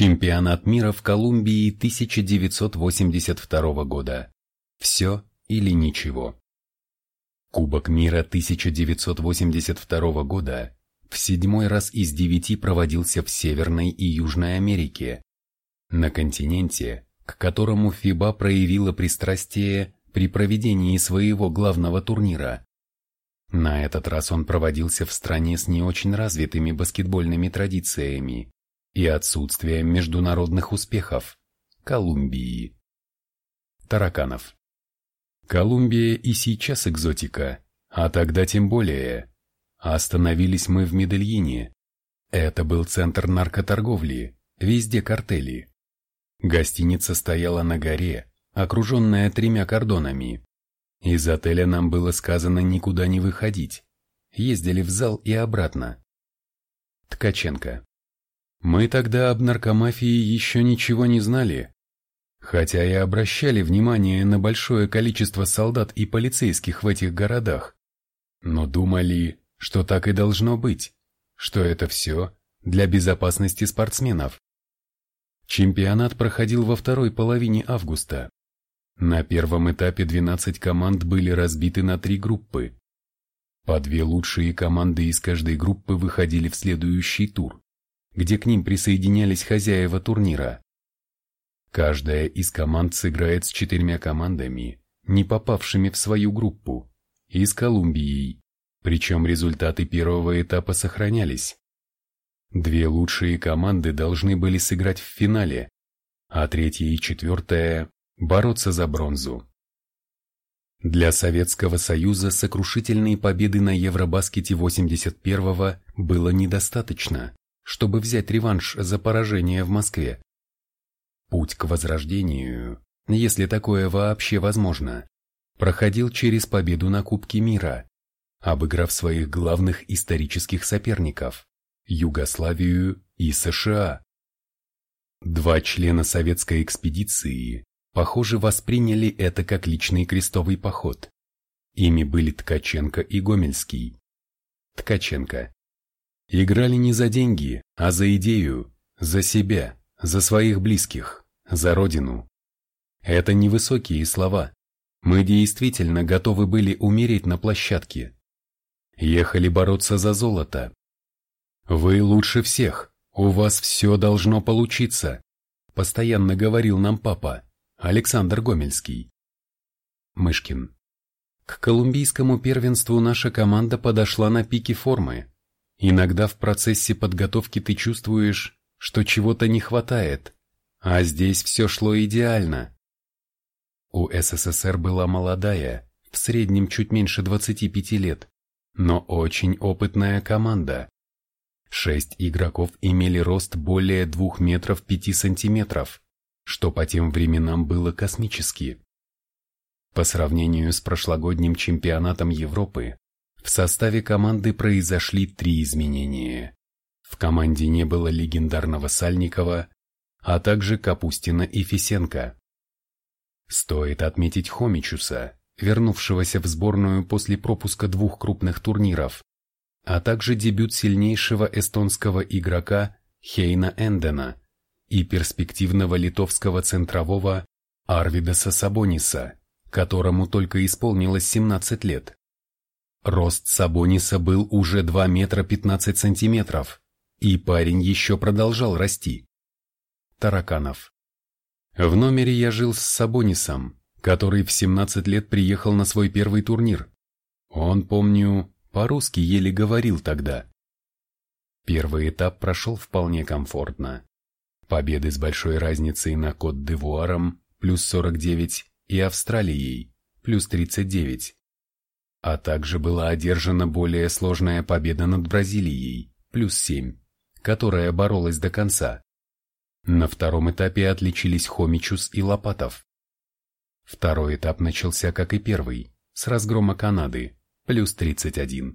Чемпионат мира в Колумбии 1982 года. Все или ничего. Кубок мира 1982 года в седьмой раз из девяти проводился в Северной и Южной Америке, на континенте, к которому ФИБА проявила пристрастие при проведении своего главного турнира. На этот раз он проводился в стране с не очень развитыми баскетбольными традициями и отсутствием международных успехов – Колумбии. Тараканов. Колумбия и сейчас экзотика, а тогда тем более. Остановились мы в Медельине. Это был центр наркоторговли, везде картели. Гостиница стояла на горе, окруженная тремя кордонами. Из отеля нам было сказано никуда не выходить. Ездили в зал и обратно. Ткаченко. Мы тогда об наркомафии еще ничего не знали, хотя и обращали внимание на большое количество солдат и полицейских в этих городах, но думали, что так и должно быть, что это все для безопасности спортсменов. Чемпионат проходил во второй половине августа. На первом этапе 12 команд были разбиты на три группы. По две лучшие команды из каждой группы выходили в следующий тур, где к ним присоединялись хозяева турнира. Каждая из команд сыграет с четырьмя командами, не попавшими в свою группу, и с Колумбией, причем результаты первого этапа сохранялись. Две лучшие команды должны были сыграть в финале, а третья и четвертая – бороться за бронзу. Для Советского Союза сокрушительные победы на Евробаскете 81-го было недостаточно, чтобы взять реванш за поражение в Москве. Путь к возрождению, если такое вообще возможно, проходил через победу на Кубке мира, обыграв своих главных исторических соперников – Югославию и США. Два члена советской экспедиции, похоже, восприняли это как личный крестовый поход. Ими были Ткаченко и Гомельский. Ткаченко. Играли не за деньги, а за идею, за себя, за своих близких за Родину. Это невысокие слова. Мы действительно готовы были умереть на площадке. Ехали бороться за золото. Вы лучше всех, у вас все должно получиться, постоянно говорил нам папа, Александр Гомельский. Мышкин. К колумбийскому первенству наша команда подошла на пике формы. Иногда в процессе подготовки ты чувствуешь, что чего-то не хватает, а здесь все шло идеально. У СССР была молодая, в среднем чуть меньше 25 лет, но очень опытная команда. Шесть игроков имели рост более 2 метров 5 сантиметров, что по тем временам было космически. По сравнению с прошлогодним чемпионатом Европы, в составе команды произошли три изменения. В команде не было легендарного Сальникова, а также Капустина и Фисенко. Стоит отметить Хомичуса, вернувшегося в сборную после пропуска двух крупных турниров, а также дебют сильнейшего эстонского игрока Хейна Эндена и перспективного литовского центрового Арвидаса Сабониса, которому только исполнилось 17 лет. Рост Сабониса был уже 2 метра 15 сантиметров, и парень еще продолжал расти. Тараканов. В номере я жил с Сабонисом, который в 17 лет приехал на свой первый турнир. Он, помню, по-русски еле говорил тогда. Первый этап прошел вполне комфортно. Победы с большой разницей на Кот-д'Ивуаром плюс 49 и Австралией плюс 39. А также была одержана более сложная победа над Бразилией плюс 7, которая боролась до конца. На втором этапе отличились Хомичус и Лопатов. Второй этап начался как и первый, с разгрома Канады, плюс 31.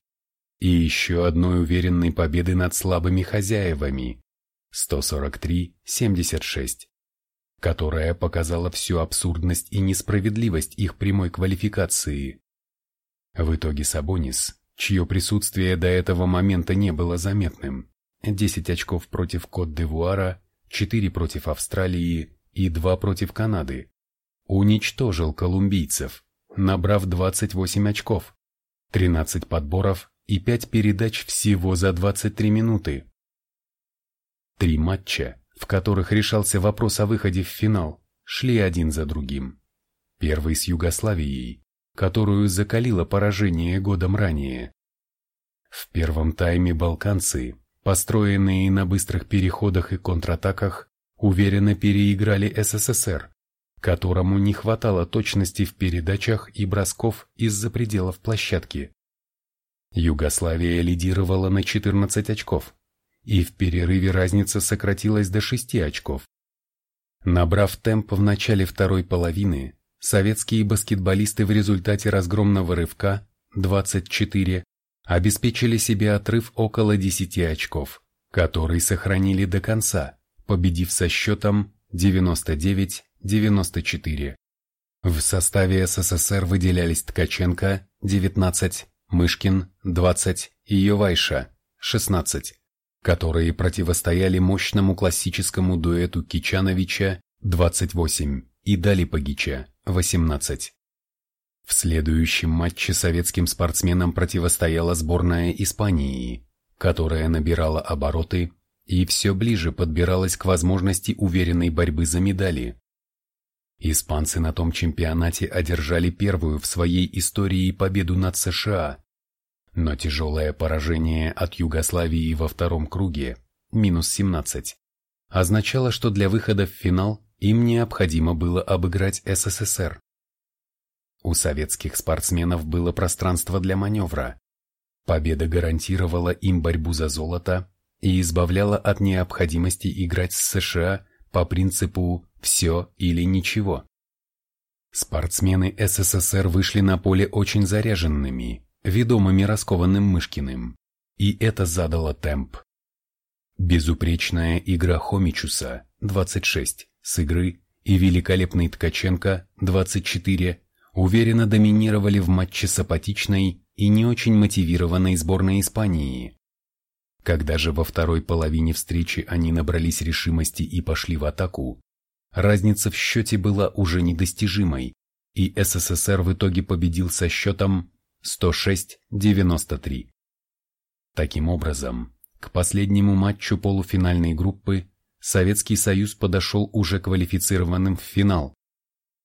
И еще одной уверенной победы над слабыми хозяевами, 143-76, которая показала всю абсурдность и несправедливость их прямой квалификации. В итоге Сабонис, чье присутствие до этого момента не было заметным, 10 очков против Кот-д'Ивуара 4 против Австралии и 2 против Канады, уничтожил колумбийцев, набрав 28 очков, 13 подборов и 5 передач всего за 23 минуты. Три матча, в которых решался вопрос о выходе в финал, шли один за другим. Первый с Югославией, которую закалило поражение годом ранее. В первом тайме балканцы, построенные на быстрых переходах и контратаках, уверенно переиграли СССР, которому не хватало точности в передачах и бросков из-за пределов площадки. Югославия лидировала на 14 очков, и в перерыве разница сократилась до 6 очков. Набрав темп в начале второй половины, советские баскетболисты в результате разгромного рывка 24 обеспечили себе отрыв около 10 очков, который сохранили до конца, победив со счетом 99-94. В составе СССР выделялись Ткаченко 19, Мышкин 20 и Йовайша 16, которые противостояли мощному классическому дуэту Кичановича 28 и Далипагича 18. В следующем матче советским спортсменам противостояла сборная Испании, которая набирала обороты и все ближе подбиралась к возможности уверенной борьбы за медали. Испанцы на том чемпионате одержали первую в своей истории победу над США, но тяжелое поражение от Югославии во втором круге, минус 17, означало, что для выхода в финал им необходимо было обыграть СССР. У советских спортсменов было пространство для маневра. Победа гарантировала им борьбу за золото и избавляла от необходимости играть с США по принципу «все или ничего». Спортсмены СССР вышли на поле очень заряженными, ведомыми раскованным Мышкиным, и это задало темп. Безупречная игра Хомичуса, 26, с игры и великолепный Ткаченко 24 уверенно доминировали в матче с апатичной и не очень мотивированной сборной Испании. Когда же во второй половине встречи они набрались решимости и пошли в атаку, разница в счете была уже недостижимой, и СССР в итоге победил со счетом 106-93. Таким образом, к последнему матчу полуфинальной группы Советский Союз подошел уже квалифицированным в финал.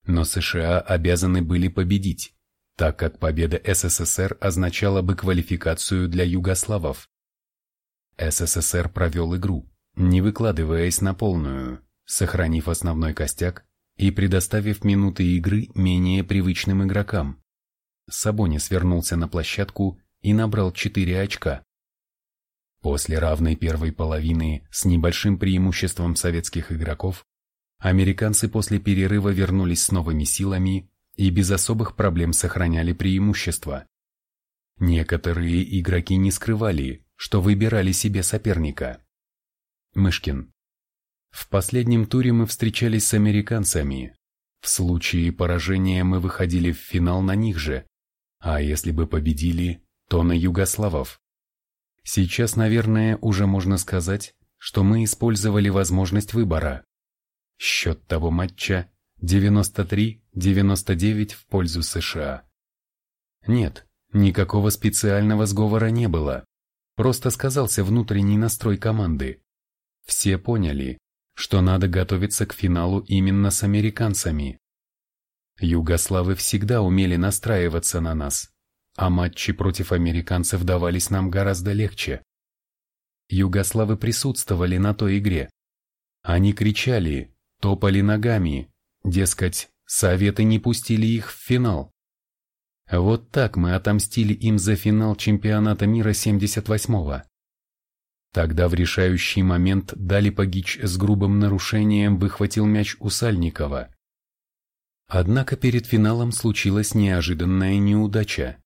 Но США обязаны были победить, так как победа СССР означала бы квалификацию для югославов. СССР провел игру, не выкладываясь на полную, сохранив основной костяк и предоставив минуты игры менее привычным игрокам. Сабонис вернулся на площадку и набрал 4 очка. После равной первой половины с небольшим преимуществом советских игроков, американцы после перерыва вернулись с новыми силами и без особых проблем сохраняли преимущество. Некоторые игроки не скрывали, что выбирали себе соперника. Мышкин. В последнем туре мы встречались с американцами. В случае поражения мы выходили в финал на них же, а если бы победили, то на югославов. Сейчас, наверное, уже можно сказать, что мы использовали возможность выбора. Счет того матча 93-99 в пользу США. Нет, никакого специального сговора не было. Просто сказался внутренний настрой команды. Все поняли, что надо готовиться к финалу именно с американцами. Югославы всегда умели настраиваться на нас, а матчи против американцев давались нам гораздо легче. Югославы присутствовали на той игре. Они кричали, топали ногами, дескать, советы не пустили их в финал. Вот так мы отомстили им за финал чемпионата мира 78-го. Тогда в решающий момент Дали Пагич с грубым нарушением выхватил мяч у Сальникова. Однако перед финалом случилась неожиданная неудача.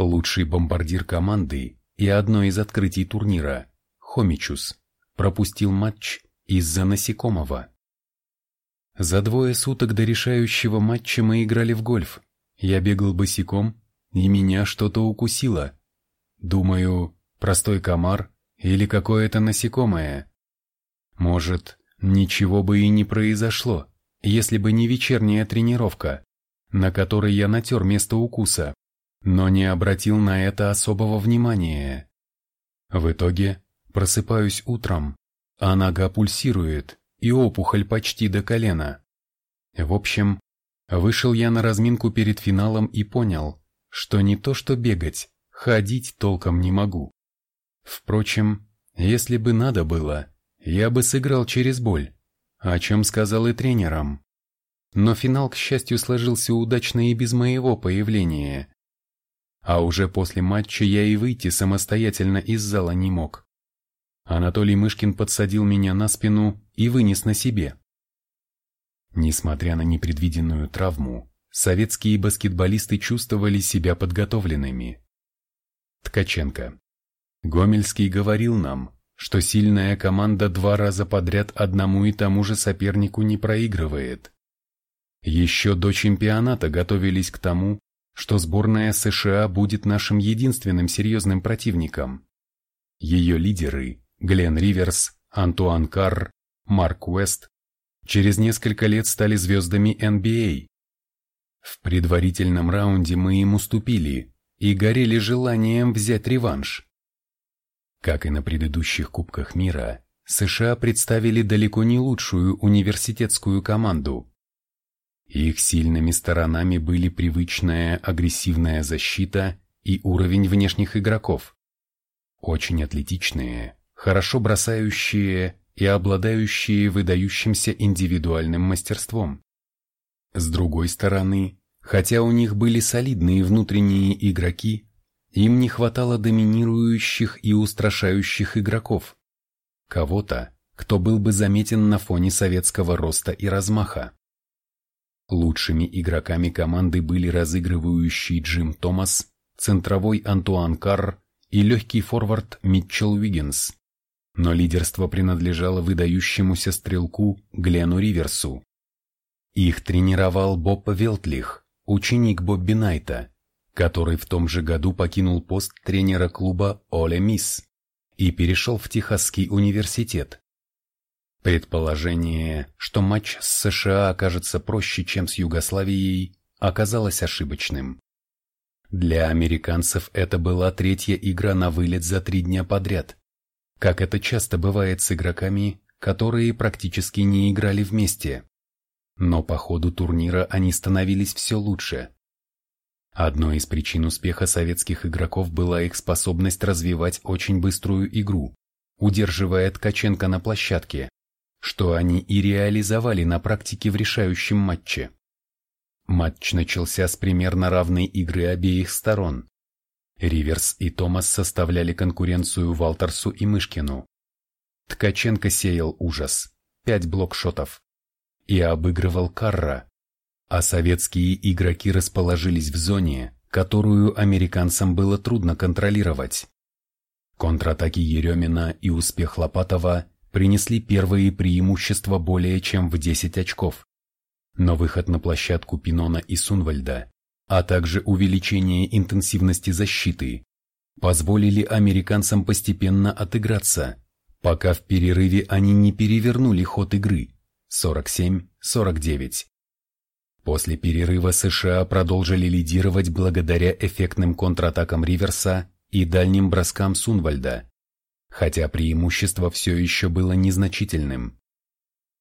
Лучший бомбардир команды и одно из открытий турнира, Хомичус, пропустил матч из-за насекомого. За двое суток до решающего матча мы играли в гольф. Я бегал босиком, и меня что-то укусило. Думаю, простой комар или какое-то насекомое. Может, ничего бы и не произошло, если бы не вечерняя тренировка, на которой я натер место укуса, но не обратил на это особого внимания. В итоге просыпаюсь утром, а нога пульсирует, и опухоль почти до колена. В общем, вышел я на разминку перед финалом и понял, что не то что бегать, ходить толком не могу. Впрочем, если бы надо было, я бы сыграл через боль, о чем сказал и тренерам. Но финал, к счастью, сложился удачно и без моего появления. А уже после матча я и выйти самостоятельно из зала не мог. Анатолий Мышкин подсадил меня на спину и вынес на себе. Несмотря на непредвиденную травму, советские баскетболисты чувствовали себя подготовленными. Ткаченко. Гомельский говорил нам, что сильная команда два раза подряд одному и тому же сопернику не проигрывает. Еще до чемпионата готовились к тому, что сборная США будет нашим единственным серьезным противником. Ее лидеры – Глен Риверс, Антуан Карр, Марк Уэст – через несколько лет стали звездами NBA. В предварительном раунде мы им уступили и горели желанием взять реванш. Как и на предыдущих Кубках мира, США представили далеко не лучшую университетскую команду. Их сильными сторонами были привычная агрессивная защита и уровень внешних игроков. Очень атлетичные, хорошо бросающие и обладающие выдающимся индивидуальным мастерством. С другой стороны, хотя у них были солидные внутренние игроки, им не хватало доминирующих и устрашающих игроков. Кого-то, кто был бы заметен на фоне советского роста и размаха. Лучшими игроками команды были разыгрывающий Джим Томас, центровой Антуан Карр и легкий форвард Митчелл Уиггинс. Но лидерство принадлежало выдающемуся стрелку Глену Риверсу. Их тренировал Боб Велтлих, ученик Бобби Найта, который в том же году покинул пост тренера клуба Оле Мисс и перешел в Техасский университет. Предположение, что матч с США окажется проще, чем с Югославией, оказалось ошибочным. Для американцев это была третья игра на вылет за три дня подряд, как это часто бывает с игроками, которые практически не играли вместе. Но по ходу турнира они становились все лучше. Одной из причин успеха советских игроков была их способность развивать очень быструю игру, удерживая Ткаченко на площадке, что они и реализовали на практике в решающем матче. Матч начался с примерно равной игры обеих сторон. Риверс и Томас составляли конкуренцию Валтерсу и Мышкину. Ткаченко сеял ужас, пять блокшотов, и обыгрывал Карра, а советские игроки расположились в зоне, которую американцам было трудно контролировать. Контратаки Еремина и успех Лопатова принесли первые преимущества более чем в 10 очков. Но выход на площадку Пинона и Сунвальда, а также увеличение интенсивности защиты, позволили американцам постепенно отыграться, пока в перерыве они не перевернули ход игры 47-49. После перерыва США продолжили лидировать благодаря эффектным контратакам Риверса и дальним броскам Сунвальда, хотя преимущество все еще было незначительным.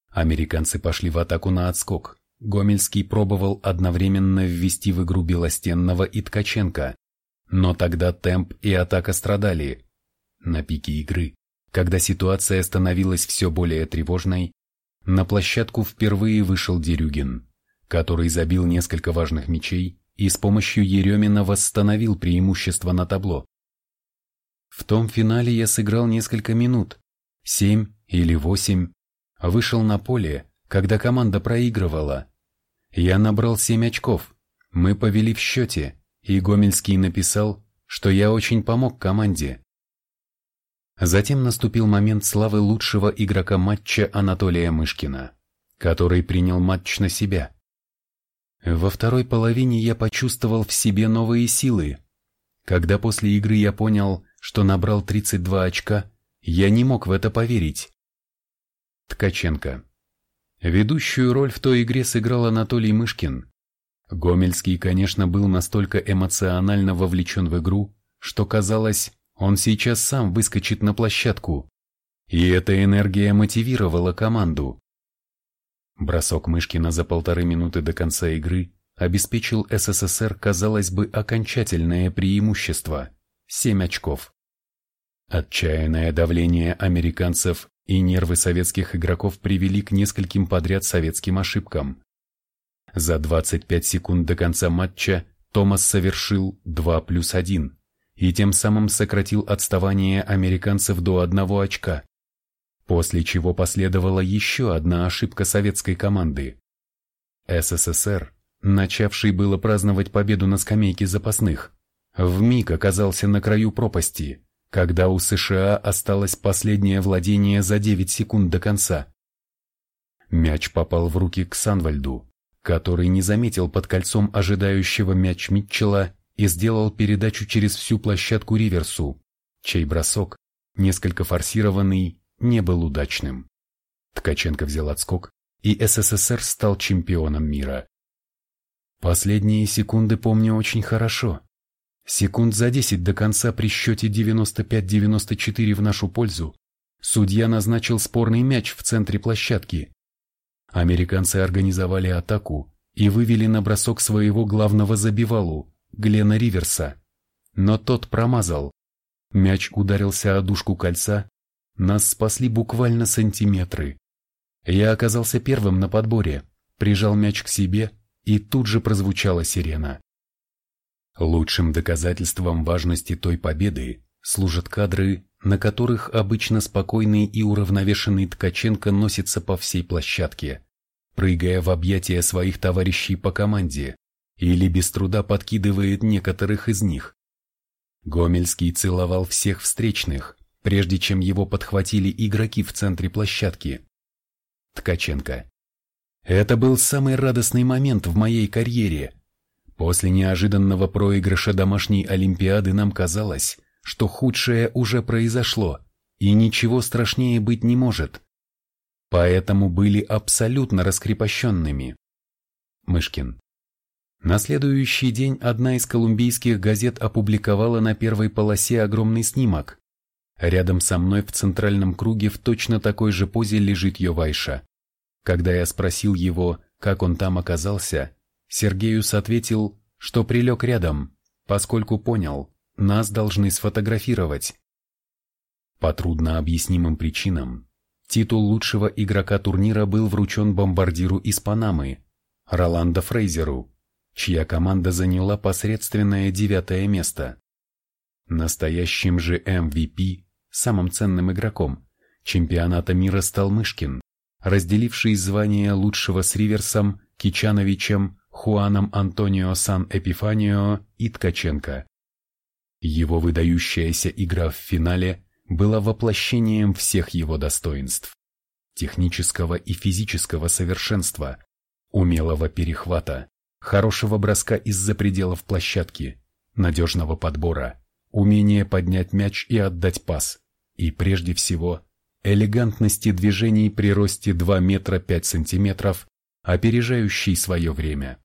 Американцы пошли в атаку на отскок. Гомельский пробовал одновременно ввести в игру Белостенного и Ткаченко, но тогда темп и атака страдали. На пике игры, когда ситуация становилась все более тревожной, на площадку впервые вышел Дерюгин, который забил несколько важных мячей и с помощью Еремина восстановил преимущество на табло. В том финале я сыграл несколько минут, семь или восемь, вышел на поле, когда команда проигрывала. Я набрал семь очков, мы повели в счете, и Гомельский написал, что я очень помог команде. Затем наступил момент славы лучшего игрока матча Анатолия Мышкина, который принял матч на себя. Во второй половине я почувствовал в себе новые силы. Когда после игры я понял, что набрал 32 очка, я не мог в это поверить. Ткаченко. Ведущую роль в той игре сыграл Анатолий Мышкин. Гомельский, конечно, был настолько эмоционально вовлечен в игру, что казалось, он сейчас сам выскочит на площадку. И эта энергия мотивировала команду. Бросок Мышкина за полторы минуты до конца игры обеспечил СССР, казалось бы, окончательное преимущество – 7 очков. Отчаянное давление американцев и нервы советских игроков привели к нескольким подряд советским ошибкам. За 25 секунд до конца матча Томас совершил 2 плюс 1 и тем самым сократил отставание американцев до одного очка, после чего последовала еще одна ошибка советской команды. СССР, начавший было праздновать победу на скамейке запасных, вмиг оказался на краю пропасти, когда у США осталось последнее владение за 9 секунд до конца. Мяч попал в руки к Санвальду, который не заметил под кольцом ожидающего мяч Митчелла и сделал передачу через всю площадку Риверсу, чей бросок, несколько форсированный, не был удачным. Ткаченко взял отскок, и СССР стал чемпионом мира. Последние секунды помню очень хорошо. Секунд за 10 до конца при счете 95-94 в нашу пользу судья назначил спорный мяч в центре площадки. Американцы организовали атаку и вывели на бросок своего главного забивалу, Глена Риверса. Но тот промазал. Мяч ударился о дужку кольца, нас спасли буквально сантиметры. Я оказался первым на подборе, прижал мяч к себе, и тут же прозвучала сирена. Лучшим доказательством важности той победы служат кадры, на которых обычно спокойный и уравновешенный Ткаченко носится по всей площадке, прыгая в объятия своих товарищей по команде, или без труда подкидывает некоторых из них. Гомельский целовал всех встречных, прежде чем его подхватили игроки в центре площадки. Ткаченко. Это был самый радостный момент в моей карьере. После неожиданного проигрыша домашней Олимпиады нам казалось, что худшее уже произошло, и ничего страшнее быть не может. Поэтому были абсолютно раскрепощенными. Мышкин. На следующий день одна из колумбийских газет опубликовала на первой полосе огромный снимок. Рядом со мной в центральном круге в точно такой же позе лежит Йовайша. Когда я спросил его, как он там оказался, Сергеюс ответил, что прилег рядом, поскольку понял, нас должны сфотографировать. По труднообъяснимым причинам, титул лучшего игрока турнира был вручен бомбардиру из Панамы, Роландо Фрейзеру, чья команда заняла посредственное девятое место. Настоящим же MVP, самым ценным игроком, чемпионата мира стал Мышкин, разделивший звание лучшего с Риверсом, Кичановичем, Хуаном Антонио Сан-Эпифанио и Ткаченко. Его выдающаяся игра в финале была воплощением всех его достоинств. Технического и физического совершенства, умелого перехвата, хорошего броска из-за пределов площадки, надежного подбора, умения поднять мяч и отдать пас, и прежде всего элегантности движений при росте 2 метра 5 сантиметров, опережающий свое время.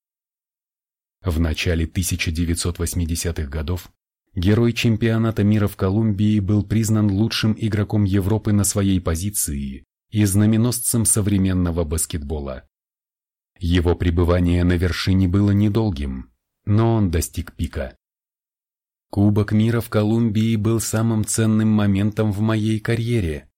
В начале 1980-х годов герой чемпионата мира в Колумбии был признан лучшим игроком Европы на своей позиции и знаменосцем современного баскетбола. Его пребывание на вершине было недолгим, но он достиг пика. Кубок мира в Колумбии был самым ценным моментом в моей карьере.